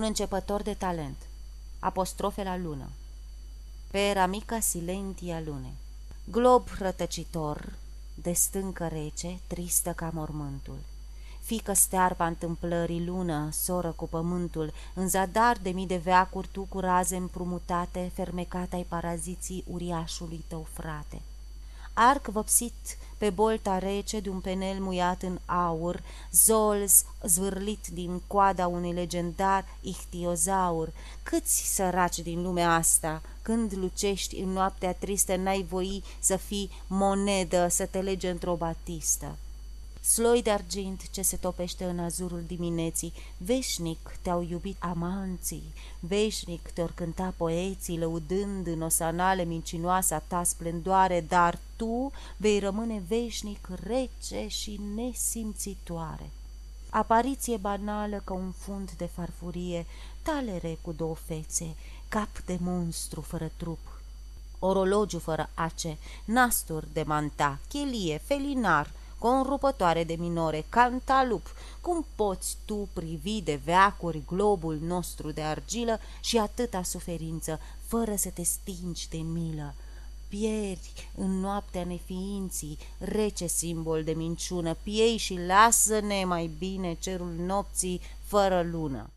un începător de talent. Apostrofe la lună. Pera mica silentia lune. Glob rătăcitor, de stâncă rece, tristă ca mormântul. Fică stearpa întâmplării lună, soră cu pământul, în zadar de mii de veacuri tu cu raze împrumutate, fermecate ai paraziții uriașului tău frate arc vopsit pe bolta rece de un penel muiat în aur, zolz zvârlit din coada unui legendar ihtiozaur. Câți săraci din lumea asta, când lucești în noaptea tristă, n-ai voi să fii monedă, să te lege într-o batistă? Sloi de argint ce se topește în azurul dimineții, veșnic te-au iubit amanții, veșnic te-or cânta poeții, lăudând în osanale mincinoasa ta splendoare, dar tu vei rămâne veșnic rece și nesimțitoare. Apariție banală ca un fund de farfurie, talere cu două fețe, cap de monstru fără trup, orologiu fără ace, nasturi de manta, chelie, felinar, conrupătoare de minore, cantalup, cum poți tu privi de veacuri globul nostru de argilă și atâta suferință, fără să te stingi de milă? Pieri în noaptea neființii, rece simbol de minciună, piei și lasă-ne mai bine cerul nopții fără lună.